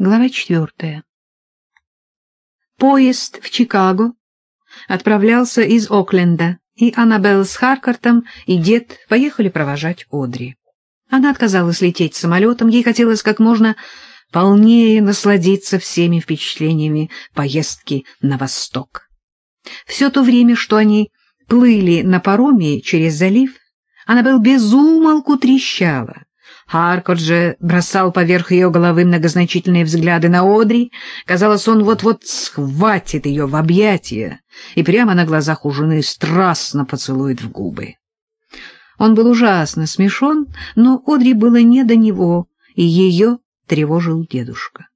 Глава четвертая. Поезд в Чикаго отправлялся из Окленда, и Аннабелл с Харкартом и дед поехали провожать Одри. Она отказалась лететь самолетом, ей хотелось как можно полнее насладиться всеми впечатлениями поездки на восток. Все то время, что они плыли на пароме через залив, Аннабелл безумолку трещала. Харкот же бросал поверх ее головы многозначительные взгляды на Одри. Казалось, он вот-вот схватит ее в объятия и прямо на глазах у жены страстно поцелует в губы. Он был ужасно смешон, но Одри было не до него, и ее тревожил дедушка.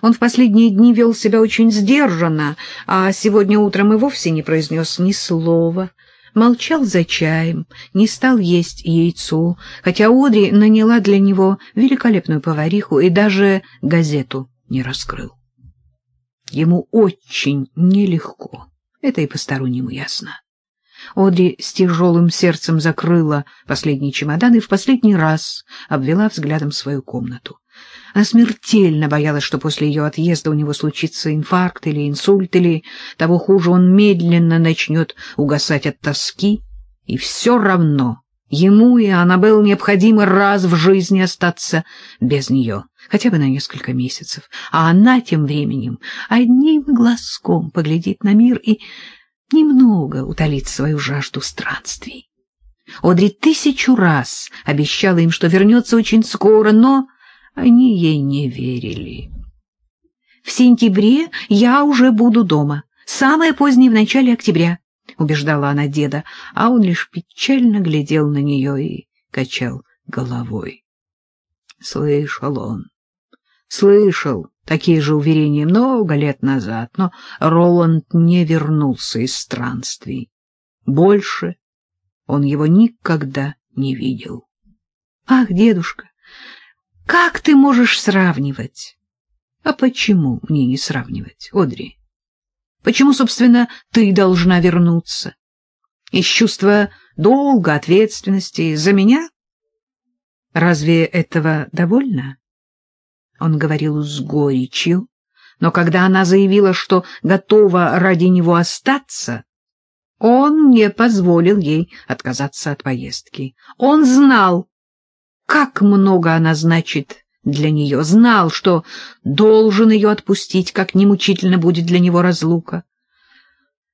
Он в последние дни вел себя очень сдержанно, а сегодня утром и вовсе не произнес ни слова — молчал за чаем, не стал есть яйцо, хотя Одри наняла для него великолепную повариху и даже газету не раскрыл. Ему очень нелегко, это и постороннему ясно. Одри с тяжелым сердцем закрыла последний чемодан и в последний раз обвела взглядом свою комнату. Она смертельно боялась, что после ее отъезда у него случится инфаркт или инсульт, или, того хуже, он медленно начнет угасать от тоски, и все равно ему и Аннабелл необходимо раз в жизни остаться без нее, хотя бы на несколько месяцев, а она тем временем одним глазком поглядит на мир и немного утолит свою жажду странствий. Одри тысячу раз обещала им, что вернется очень скоро, но они ей не верили. «В сентябре я уже буду дома, самое позднее в начале октября», — убеждала она деда, а он лишь печально глядел на нее и качал головой. Слышал он, слышал такие же уверения много лет назад, но Роланд не вернулся из странствий. Больше он его никогда не видел. — Ах, дедушка, как ты можешь сравнивать? А почему мне не сравнивать, Одри? Почему, собственно, ты должна вернуться? Из чувства долга, ответственности за меня? Разве этого довольно? Он говорил с горечью, но когда она заявила, что готова ради него остаться, он не позволил ей отказаться от поездки. Он знал, как много она значит для нее, знал, что должен ее отпустить, как немучительно будет для него разлука.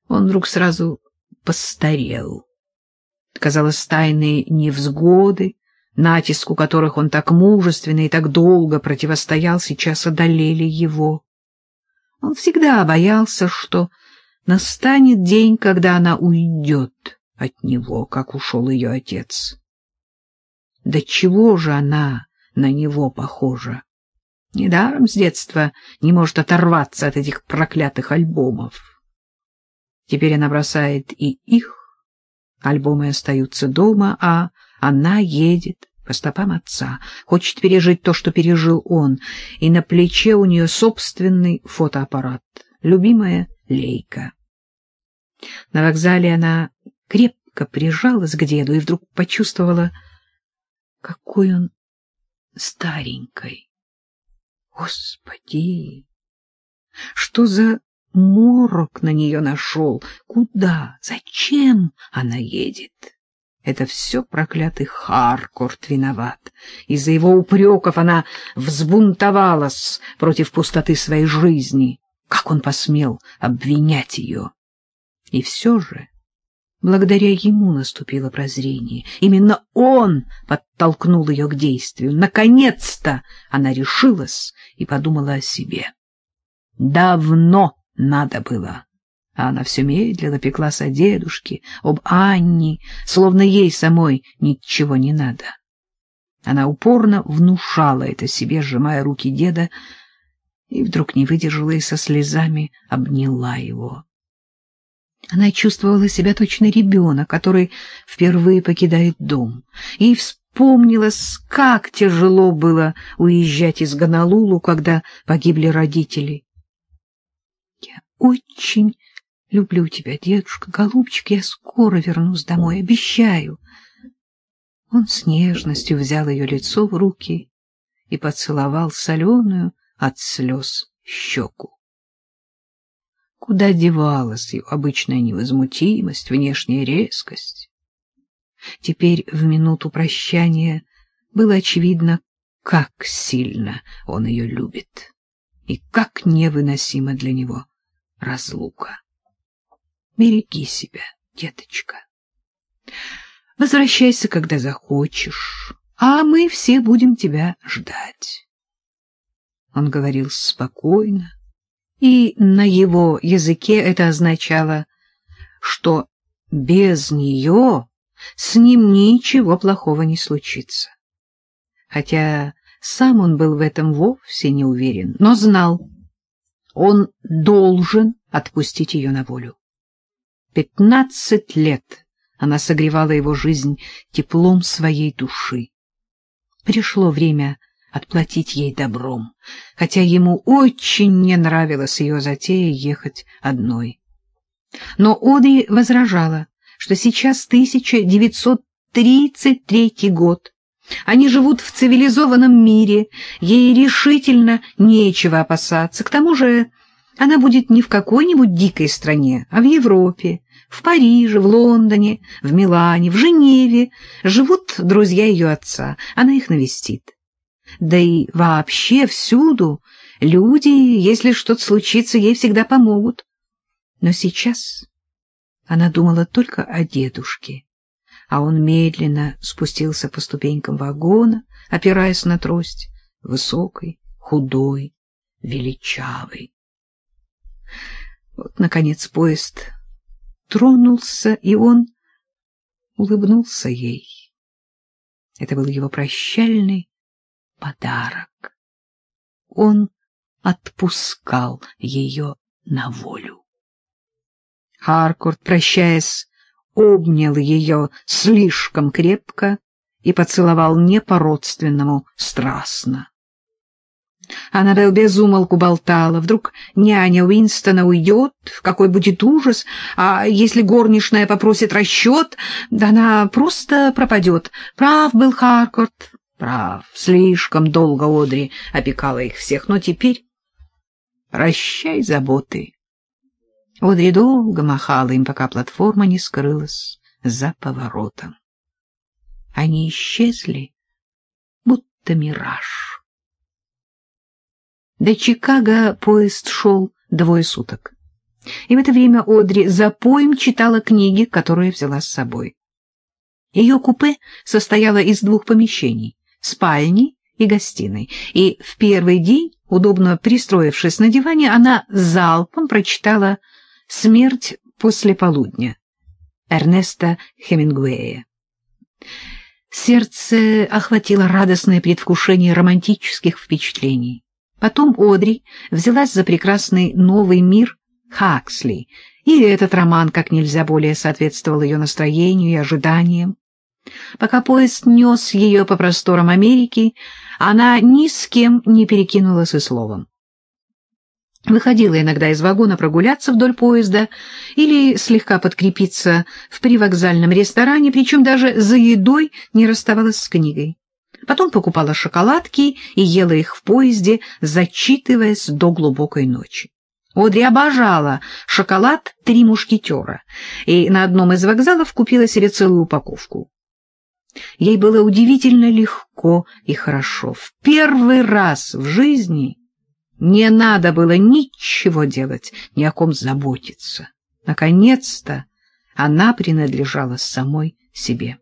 Он вдруг сразу постарел. Казалось, тайные невзгоды, натиску которых он так мужественно и так долго противостоял, сейчас одолели его. Он всегда боялся, что настанет день, когда она уйдет от него, как ушел ее отец. Да чего же она на него похожа? Недаром с детства не может оторваться от этих проклятых альбомов. Теперь она бросает и их, альбомы остаются дома, а она едет по стопам отца, хочет пережить то, что пережил он, и на плече у нее собственный фотоаппарат, любимая Лейка. На вокзале она крепко прижалась к деду и вдруг почувствовала, какой он старенький. Господи! Что за морок на нее нашел? Куда? Зачем она едет? Это все проклятый Харкорт виноват. Из-за его упреков она взбунтовалась против пустоты своей жизни. Как он посмел обвинять ее? И все же Благодаря ему наступило прозрение. Именно он подтолкнул ее к действию. Наконец-то она решилась и подумала о себе. Давно надо было. А она все медленно пеклась о дедушке, об Анне, словно ей самой ничего не надо. Она упорно внушала это себе, сжимая руки деда, и вдруг не выдержала и со слезами обняла его. Она чувствовала себя точно ребенок, который впервые покидает дом. И вспомнилось, как тяжело было уезжать из Гонолулу, когда погибли родители. «Я очень люблю тебя, дедушка, голубчик, я скоро вернусь домой, обещаю». Он с нежностью взял ее лицо в руки и поцеловал соленую от слез щеку. Куда девалась ее обычная невозмутимость, внешняя резкость? Теперь в минуту прощания было очевидно, как сильно он ее любит и как невыносима для него разлука. Береги себя, деточка. Возвращайся, когда захочешь, а мы все будем тебя ждать. Он говорил спокойно, и на его языке это означало, что без нее с ним ничего плохого не случится. Хотя сам он был в этом вовсе не уверен, но знал, он должен отпустить ее на волю. Пятнадцать лет она согревала его жизнь теплом своей души. Пришло время отплатить ей добром, хотя ему очень не нравилась ее затея ехать одной. Но Одри возражала, что сейчас 1933 год, они живут в цивилизованном мире, ей решительно нечего опасаться. К тому же она будет не в какой-нибудь дикой стране, а в Европе, в Париже, в Лондоне, в Милане, в Женеве. Живут друзья ее отца, она их навестит. Да и вообще всюду люди, если что-то случится, ей всегда помогут. Но сейчас она думала только о дедушке а он медленно спустился по ступенькам вагона, опираясь на трость, высокой, худой, величавый. Вот, наконец, поезд тронулся, и он улыбнулся ей. Это был его прощальный подарок. Он отпускал ее на волю. Харкорт, прощаясь обнял ее слишком крепко и поцеловал не по-родственному страстно. Аннабелл безумолку болтала. Вдруг няня Уинстона уйдет, какой будет ужас, а если горничная попросит расчет, да она просто пропадет. Прав был Харкорт, прав. Слишком долго Одри опекала их всех, но теперь прощай заботы. Одри долго махала им, пока платформа не скрылась за поворотом. Они исчезли, будто мираж. До Чикаго поезд шел двое суток. И в это время Одри за поем читала книги, которые взяла с собой. Ее купе состояло из двух помещений — спальни и гостиной, и в первый день, удобно пристроившись на диване, она залпом прочитала Смерть после полудня. Эрнеста Хемингуэя. Сердце охватило радостное предвкушение романтических впечатлений. Потом Одри взялась за прекрасный новый мир Хаксли, и этот роман как нельзя более соответствовал ее настроению и ожиданиям. Пока поезд нес ее по просторам Америки, она ни с кем не перекинулась и словом. Выходила иногда из вагона прогуляться вдоль поезда или слегка подкрепиться в привокзальном ресторане, причем даже за едой не расставалась с книгой. Потом покупала шоколадки и ела их в поезде, зачитываясь до глубокой ночи. Одри обожала шоколад «Три мушкетера» и на одном из вокзалов купила себе целую упаковку. Ей было удивительно легко и хорошо. В первый раз в жизни не надо было ничего делать, ни о ком заботиться. Наконец-то она принадлежала самой себе.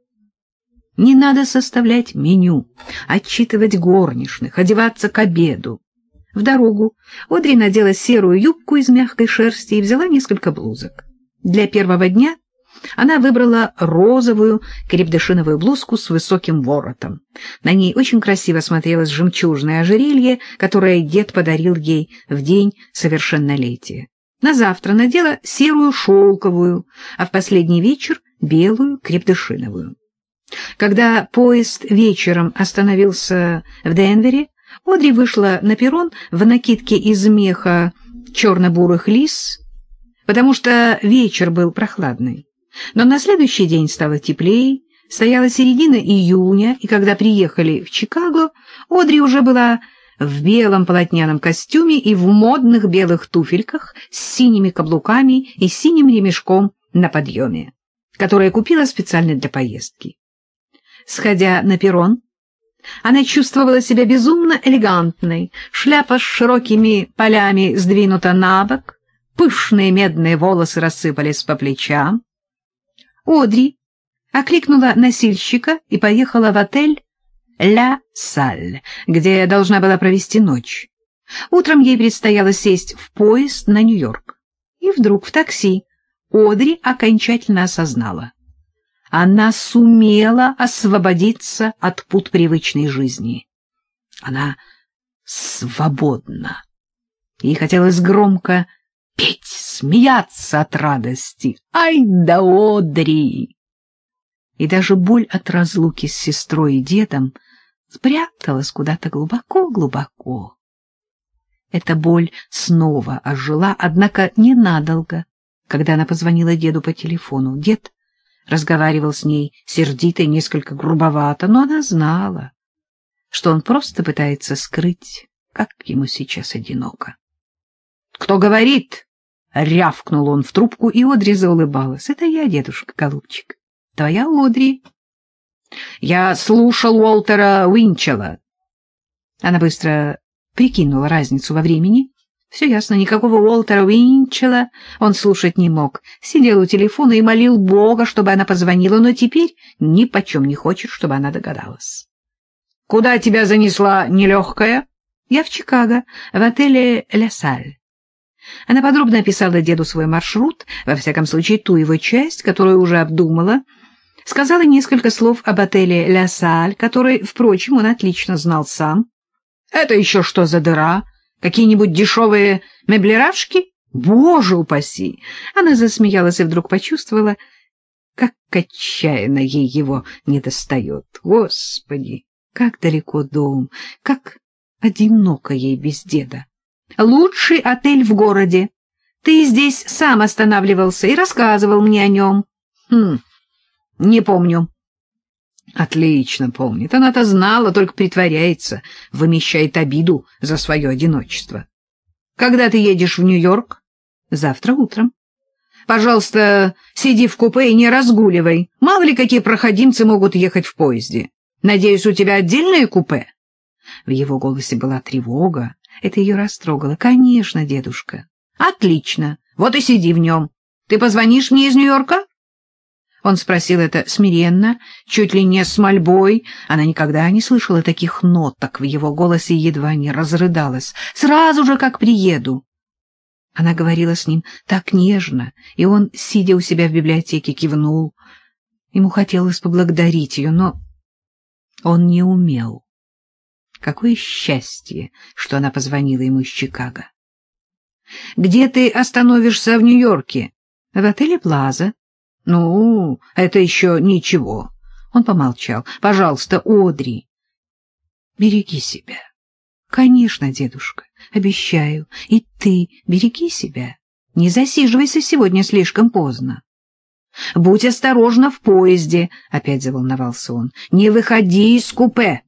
Не надо составлять меню, отчитывать горничных, одеваться к обеду. В дорогу Одри надела серую юбку из мягкой шерсти и взяла несколько блузок. Для первого дня она выбрала розовую крепдышиновую блузку с высоким воротом. На ней очень красиво смотрелось жемчужное ожерелье, которое дед подарил ей в день совершеннолетия. На завтра надела серую шелковую, а в последний вечер — белую крепдышиновую. Когда поезд вечером остановился в Денвере, Одри вышла на перрон в накидке из меха черно-бурых лис, потому что вечер был прохладный. Но на следующий день стало теплее, стояла середина июня, и когда приехали в Чикаго, Одри уже была в белом полотняном костюме и в модных белых туфельках с синими каблуками и синим ремешком на подъеме, которое купила специально для поездки. Сходя на перрон, она чувствовала себя безумно элегантной, шляпа с широкими полями сдвинута на бок, пышные медные волосы рассыпались по плечам. Одри окликнула носильщика и поехала в отель «Ля Саль», где должна была провести ночь. Утром ей предстояло сесть в поезд на Нью-Йорк. И вдруг в такси Одри окончательно осознала. Она сумела освободиться от пут привычной жизни. Она свободна. Ей хотелось громко петь, смеяться от радости. Ай да Одри! И даже боль от разлуки с сестрой и дедом спряталась куда-то глубоко-глубоко. Эта боль снова ожила, однако ненадолго, когда она позвонила деду по телефону. Дед разговаривал с ней сердито и несколько грубовато, но она знала, что он просто пытается скрыть, как ему сейчас одиноко. «Кто говорит?» — рявкнул он в трубку, и Одри заулыбалась. «Это я, дедушка, голубчик. Твоя Одри». «Я слушал Уолтера Уинчела». Она быстро прикинула разницу во времени. Все ясно, никакого Уолтера Уинчела он слушать не мог. Сидел у телефона и молил Бога, чтобы она позвонила, но теперь ни почем не хочет, чтобы она догадалась. — Куда тебя занесла нелегкая? — Я в Чикаго, в отеле «Ля Саль». Она подробно описала деду свой маршрут, во всяком случае ту его часть, которую уже обдумала, сказала несколько слов об отеле «Ля Саль», который, впрочем, он отлично знал сам. — Это еще что за дыра? Какие-нибудь дешевые меблеравшки? Боже упаси! Она засмеялась и вдруг почувствовала, как отчаянно ей его недостает. Господи, как далеко дом, как одиноко ей без деда. Лучший отель в городе. Ты здесь сам останавливался и рассказывал мне о нем. Хм, не помню. Отлично помнит. Она-то знала, только притворяется, вымещает обиду за свое одиночество. Когда ты едешь в Нью-Йорк? Завтра утром. Пожалуйста, сиди в купе и не разгуливай. Мало ли какие проходимцы могут ехать в поезде. Надеюсь, у тебя отдельное купе? В его голосе была тревога. Это ее растрогало. Конечно, дедушка. Отлично. Вот и сиди в нем. Ты позвонишь мне из Нью-Йорка? Он спросил это смиренно, чуть ли не с мольбой. Она никогда не слышала таких ноток в его голосе и едва не разрыдалась. «Сразу же, как приеду!» Она говорила с ним так нежно, и он, сидя у себя в библиотеке, кивнул. Ему хотелось поблагодарить ее, но он не умел. Какое счастье, что она позвонила ему из Чикаго. «Где ты остановишься в Нью-Йорке?» «В отеле Плаза». Ну, это еще ничего. Он помолчал. Пожалуйста, Одри, береги себя. Конечно, дедушка, обещаю. И ты береги себя. Не засиживайся сегодня слишком поздно. Будь осторожна в поезде, опять заволновался он. Не выходи из купе.